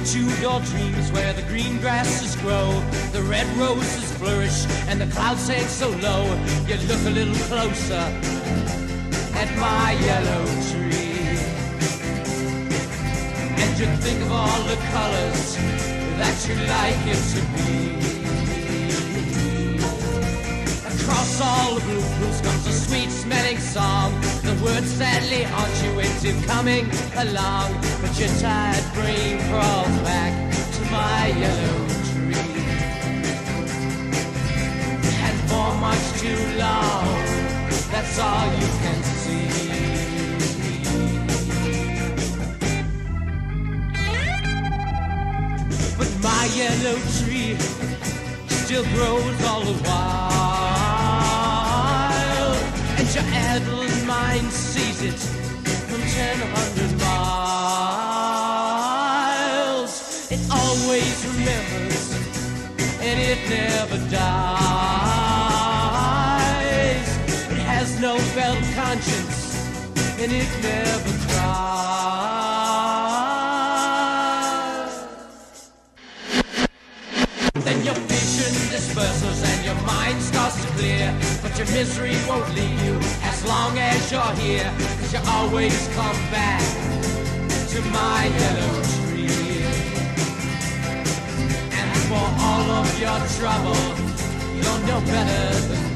into your dreams where the green grasses grow, the red roses flourish, and the clouds hang so low. You look a little closer at my yellow tree, and you think of all the colors that you like it to be. Across all the blue pools comes a sweet smelling song. The words sadly haunt you into coming along. But your tired brain that's all you can see. But my yellow tree still grows all the while. And your adult mind sees it from 1000 miles. It always remembers, and it never dies. No felt conscience, and it never cries. Then your vision disperses and your mind starts to clear. But your misery won't leave you as long as you're here. Cause you always come back to my yellow tree. And for all of your trouble, you'll know better